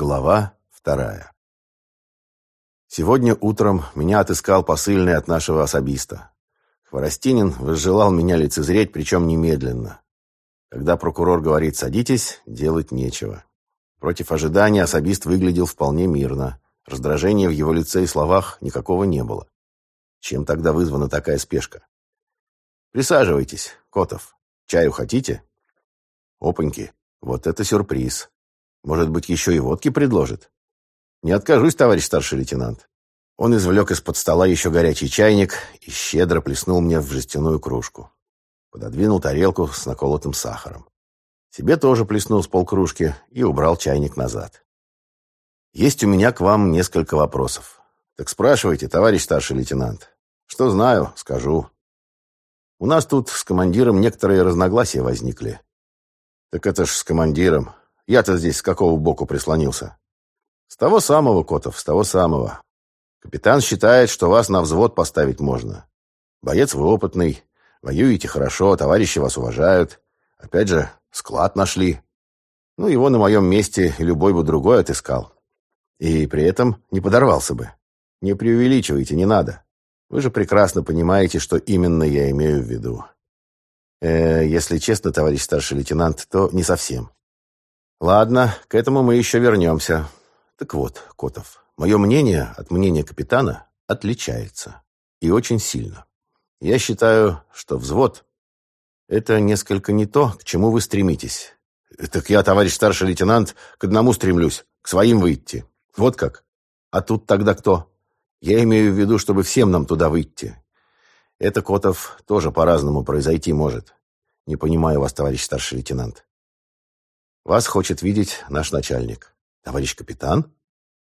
Глава вторая. Сегодня утром меня отыскал посыльный от нашего особиста. Хворостинин возжелал меня лицезреть, причем немедленно. Когда прокурор говорит «садитесь», делать нечего. Против ожидания особист выглядел вполне мирно. Раздражения в его лице и словах никакого не было. Чем тогда вызвана такая спешка? «Присаживайтесь, Котов. Чаю хотите?» «Опаньки, вот это сюрприз. Может быть, еще и водки предложит? Не откажусь, товарищ старший лейтенант. Он извлек из-под стола еще горячий чайник и щедро плеснул мне в жестяную кружку. Пододвинул тарелку с наколотым сахаром. Себе тоже плеснул с полкружки и убрал чайник назад. Есть у меня к вам несколько вопросов. Так спрашивайте, товарищ старший лейтенант. Что знаю, скажу. У нас тут с командиром некоторые разногласия возникли. Так это ж с командиром. Я-то здесь с какого боку прислонился? С того самого, Котов, с того самого. Капитан считает, что вас на взвод поставить можно. Боец вы опытный, воюете хорошо, товарищи вас уважают. Опять же, склад нашли. Ну, его на моем месте любой бы другой отыскал. И при этом не подорвался бы. Не преувеличивайте, не надо. Вы же прекрасно понимаете, что именно я имею в виду. Э, если честно, товарищ старший лейтенант, то не совсем. Ладно, к этому мы еще вернемся. Так вот, Котов, мое мнение от мнения капитана отличается. И очень сильно. Я считаю, что взвод — это несколько не то, к чему вы стремитесь. Так я, товарищ старший лейтенант, к одному стремлюсь, к своим выйти. Вот как. А тут тогда кто? Я имею в виду, чтобы всем нам туда выйти. Это, Котов, тоже по-разному произойти может. Не понимаю вас, товарищ старший лейтенант. Вас хочет видеть наш начальник. Товарищ капитан?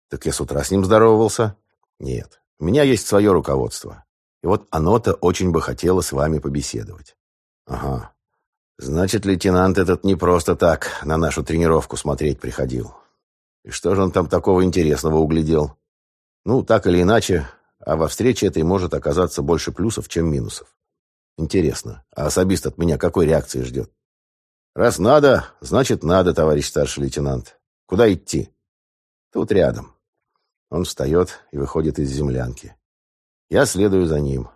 Так я с утра с ним здоровался. Нет, у меня есть свое руководство. И вот оно-то очень бы хотело с вами побеседовать. Ага. Значит, лейтенант этот не просто так на нашу тренировку смотреть приходил. И что же он там такого интересного углядел? Ну, так или иначе, а во встрече этой может оказаться больше плюсов, чем минусов. Интересно, а особист от меня какой реакции ждет? Раз надо, значит надо, товарищ старший лейтенант. Куда идти? Тут рядом. Он встает и выходит из землянки. Я следую за ним.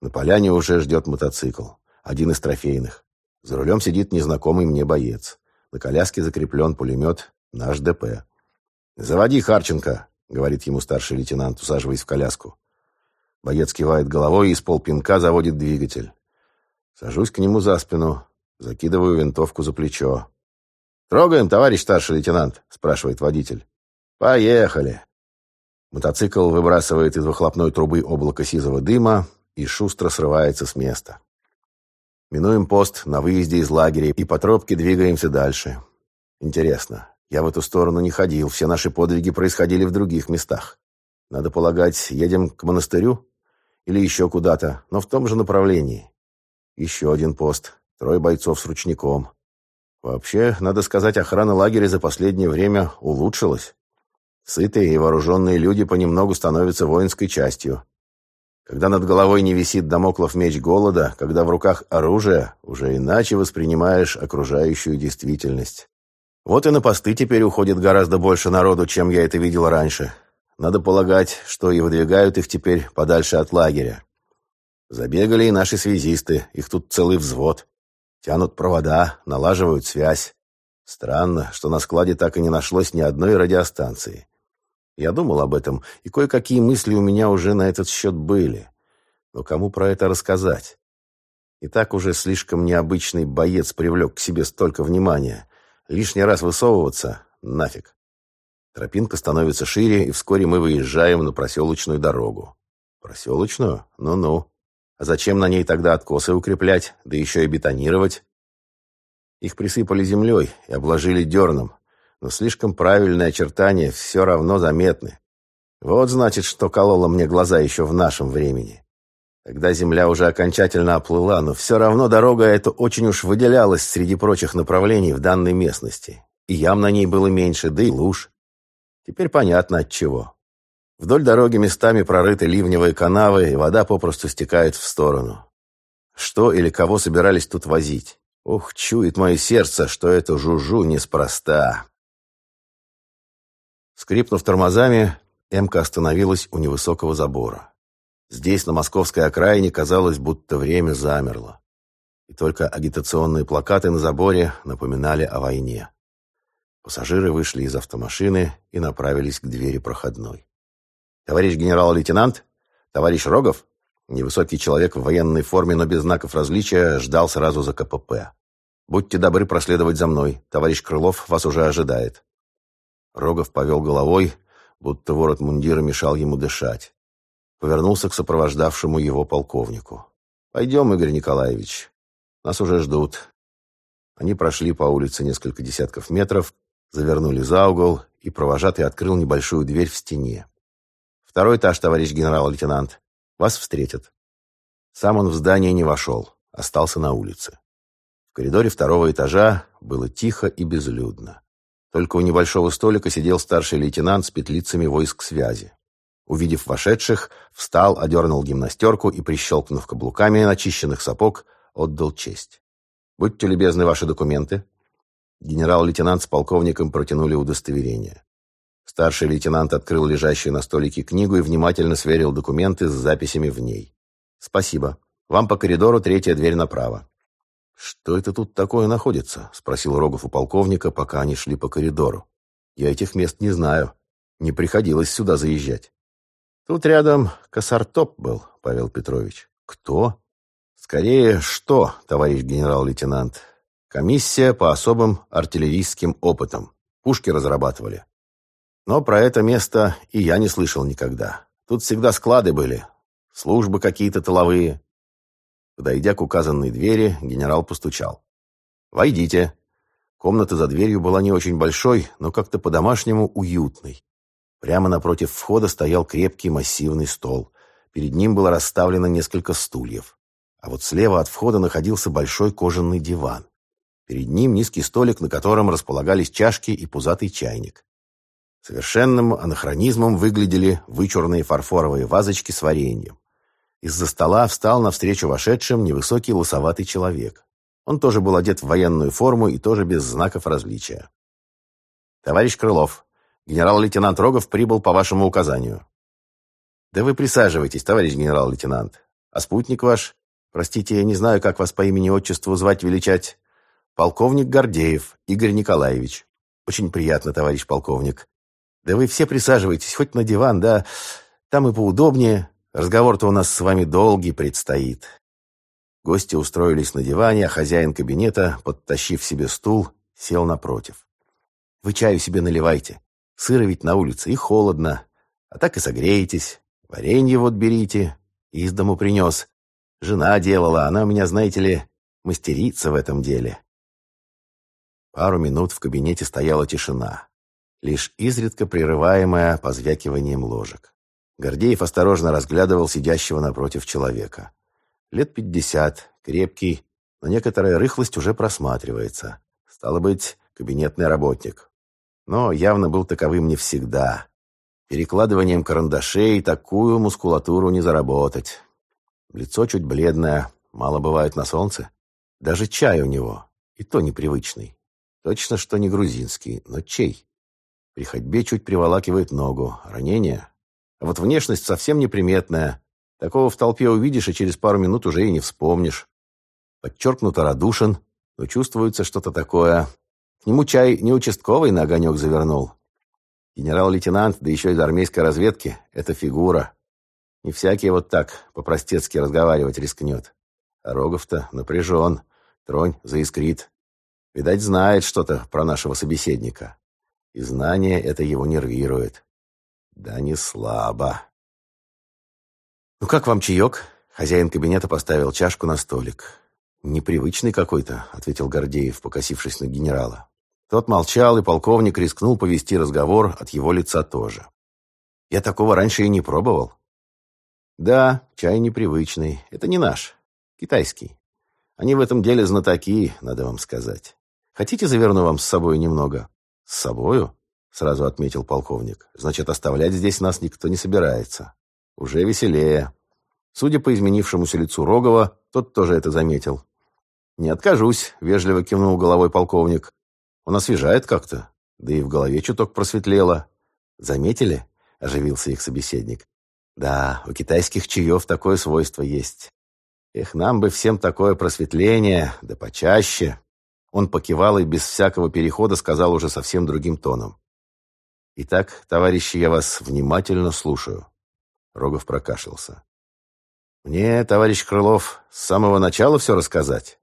На поляне уже ждет мотоцикл. Один из трофейных. За рулем сидит незнакомый мне боец. На коляске закреплен пулемет «Наш ДП». «Заводи, Харченко», — говорит ему старший лейтенант, усаживаясь в коляску. Боец кивает головой и с полпинка заводит двигатель. Сажусь к нему за спину, Закидываю винтовку за плечо. «Трогаем, товарищ старший лейтенант?» – спрашивает водитель. «Поехали!» Мотоцикл выбрасывает из выхлопной трубы облако сизого дыма и шустро срывается с места. Минуем пост на выезде из лагеря и по тропке двигаемся дальше. Интересно, я в эту сторону не ходил, все наши подвиги происходили в других местах. Надо полагать, едем к монастырю или еще куда-то, но в том же направлении. Еще один пост. Трое бойцов с ручником. Вообще, надо сказать, охрана лагеря за последнее время улучшилась. Сытые и вооруженные люди понемногу становятся воинской частью. Когда над головой не висит домоклов меч голода, когда в руках оружие, уже иначе воспринимаешь окружающую действительность. Вот и на посты теперь уходит гораздо больше народу, чем я это видел раньше. Надо полагать, что и выдвигают их теперь подальше от лагеря. Забегали и наши связисты, их тут целый взвод. Тянут провода, налаживают связь. Странно, что на складе так и не нашлось ни одной радиостанции. Я думал об этом, и кое-какие мысли у меня уже на этот счет были. Но кому про это рассказать? И так уже слишком необычный боец привлек к себе столько внимания. Лишний раз высовываться — нафиг. Тропинка становится шире, и вскоре мы выезжаем на проселочную дорогу. Проселочную? Ну-ну. А зачем на ней тогда откосы укреплять, да еще и бетонировать? Их присыпали землей и обложили дерном, но слишком правильные очертания все равно заметны. Вот значит, что кололо мне глаза еще в нашем времени. Тогда земля уже окончательно оплыла, но все равно дорога эта очень уж выделялась среди прочих направлений в данной местности. И ям на ней было меньше, да и луж. Теперь понятно от чего. Вдоль дороги местами прорыты ливневые канавы, и вода попросту стекает в сторону. Что или кого собирались тут возить? Ух, чует мое сердце, что это жужу неспроста. Скрипнув тормозами, Эмка остановилась у невысокого забора. Здесь, на московской окраине, казалось, будто время замерло. И только агитационные плакаты на заборе напоминали о войне. Пассажиры вышли из автомашины и направились к двери проходной. «Товарищ генерал-лейтенант? Товарищ Рогов?» Невысокий человек в военной форме, но без знаков различия, ждал сразу за КПП. «Будьте добры проследовать за мной. Товарищ Крылов вас уже ожидает». Рогов повел головой, будто ворот мундира мешал ему дышать. Повернулся к сопровождавшему его полковнику. «Пойдем, Игорь Николаевич. Нас уже ждут». Они прошли по улице несколько десятков метров, завернули за угол, и провожатый открыл небольшую дверь в стене. «Второй этаж, товарищ генерал-лейтенант. Вас встретят». Сам он в здание не вошел, остался на улице. В коридоре второго этажа было тихо и безлюдно. Только у небольшого столика сидел старший лейтенант с петлицами войск связи. Увидев вошедших, встал, одернул гимнастерку и, прищелкнув каблуками начищенных сапог, отдал честь. «Будьте любезны, ваши документы». Генерал-лейтенант с полковником протянули удостоверение. Старший лейтенант открыл лежащую на столике книгу и внимательно сверил документы с записями в ней. «Спасибо. Вам по коридору третья дверь направо». «Что это тут такое находится?» — спросил Рогов у полковника, пока они шли по коридору. «Я этих мест не знаю. Не приходилось сюда заезжать». «Тут рядом Косартоп был, Павел Петрович». «Кто?» «Скорее, что, товарищ генерал-лейтенант? Комиссия по особым артиллерийским опытам. Пушки разрабатывали. Но про это место и я не слышал никогда. Тут всегда склады были, службы какие-то тыловые. Подойдя к указанной двери, генерал постучал. «Войдите». Комната за дверью была не очень большой, но как-то по-домашнему уютной. Прямо напротив входа стоял крепкий массивный стол. Перед ним было расставлено несколько стульев. А вот слева от входа находился большой кожаный диван. Перед ним низкий столик, на котором располагались чашки и пузатый чайник. Совершенным анахронизмом выглядели вычурные фарфоровые вазочки с вареньем. Из-за стола встал навстречу вошедшим невысокий лысоватый человек. Он тоже был одет в военную форму и тоже без знаков различия. «Товарищ Крылов, генерал-лейтенант Рогов прибыл по вашему указанию». «Да вы присаживайтесь, товарищ генерал-лейтенант. А спутник ваш? Простите, я не знаю, как вас по имени-отчеству звать-величать. Полковник Гордеев Игорь Николаевич. Очень приятно, товарищ полковник. Да вы все присаживайтесь, хоть на диван, да, там и поудобнее. Разговор-то у нас с вами долгий предстоит. Гости устроились на диване, а хозяин кабинета, подтащив себе стул, сел напротив. Вы чаю себе наливайте. Сыро ведь на улице и холодно. А так и согреетесь. Варенье вот берите. Из дому принес. Жена делала, она у меня, знаете ли, мастерица в этом деле. Пару минут в кабинете стояла тишина, лишь изредка прерываемая позвякиванием ложек. Гордеев осторожно разглядывал сидящего напротив человека. Лет пятьдесят, крепкий, но некоторая рыхлость уже просматривается. Стало быть, кабинетный работник. Но явно был таковым не всегда. Перекладыванием карандашей такую мускулатуру не заработать. Лицо чуть бледное, мало бывает на солнце. Даже чай у него, и то непривычный. Точно, что не грузинский, но чей? При ходьбе чуть приволакивает ногу. Ранение? А вот внешность совсем неприметная. Такого в толпе увидишь, и через пару минут уже и не вспомнишь. Подчеркнуто радушен, но чувствуется что-то такое. К нему чай не участковый на огонек завернул. Генерал-лейтенант, да еще из армейской разведки, это фигура. Не всякий вот так по-простецки разговаривать рискнет. А Рогов-то напряжен, тронь заискрит. Видать, знает что-то про нашего собеседника. И знание это его нервирует. Да не слабо. «Ну как вам чаек?» Хозяин кабинета поставил чашку на столик. «Непривычный какой-то», — ответил Гордеев, покосившись на генерала. Тот молчал, и полковник рискнул повести разговор от его лица тоже. «Я такого раньше и не пробовал». «Да, чай непривычный. Это не наш. Китайский. Они в этом деле знатоки, надо вам сказать. Хотите, заверну вам с собой немного?» «С собою?» сразу отметил полковник. Значит, оставлять здесь нас никто не собирается. Уже веселее. Судя по изменившемуся лицу Рогова, тот тоже это заметил. «Не откажусь», — вежливо кивнул головой полковник. «Он освежает как-то, да и в голове чуток просветлело. Заметили? Оживился их собеседник. Да, у китайских чаев такое свойство есть. Эх, нам бы всем такое просветление, да почаще. Он покивал и без всякого перехода сказал уже совсем другим тоном. «Итак, товарищи, я вас внимательно слушаю». Рогов прокашлялся. «Мне, товарищ Крылов, с самого начала все рассказать?»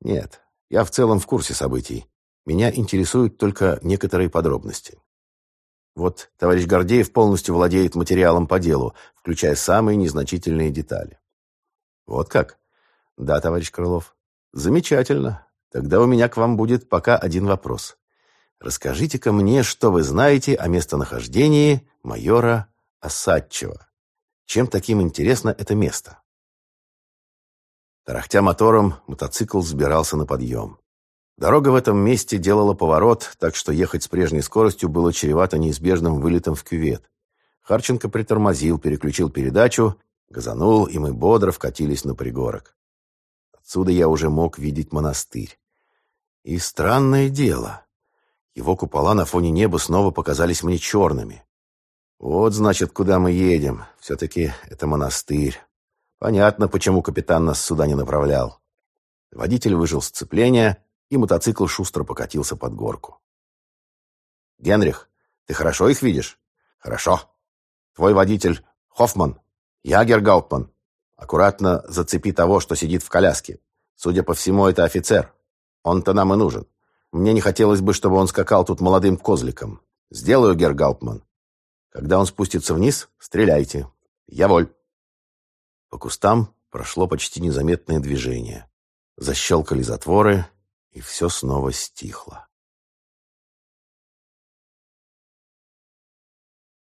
«Нет, я в целом в курсе событий. Меня интересуют только некоторые подробности. Вот товарищ Гордеев полностью владеет материалом по делу, включая самые незначительные детали». «Вот как?» «Да, товарищ Крылов». «Замечательно. Тогда у меня к вам будет пока один вопрос. Расскажите-ка мне, что вы знаете о местонахождении майора Осадчева. Чем таким интересно это место? Тарахтя мотором, мотоцикл взбирался на подъем. Дорога в этом месте делала поворот, так что ехать с прежней скоростью было чревато неизбежным вылетом в кювет. Харченко притормозил, переключил передачу, газанул, и мы бодро вкатились на пригорок. Отсюда я уже мог видеть монастырь. И странное дело. Его купола на фоне неба снова показались мне черными. Вот, значит, куда мы едем. Все-таки это монастырь. Понятно, почему капитан нас сюда не направлял. Водитель выжил сцепление, и мотоцикл шустро покатился под горку. «Генрих, ты хорошо их видишь?» «Хорошо. Твой водитель Хоффман, Ягер Гаутман. Аккуратно зацепи того, что сидит в коляске. Судя по всему, это офицер. Он-то нам и нужен. Мне не хотелось бы, чтобы он скакал тут молодым козликом. Сделаю, Гергаутман. Когда он спустится вниз, стреляйте. Я воль. По кустам прошло почти незаметное движение. Защелкали затворы, и все снова стихло.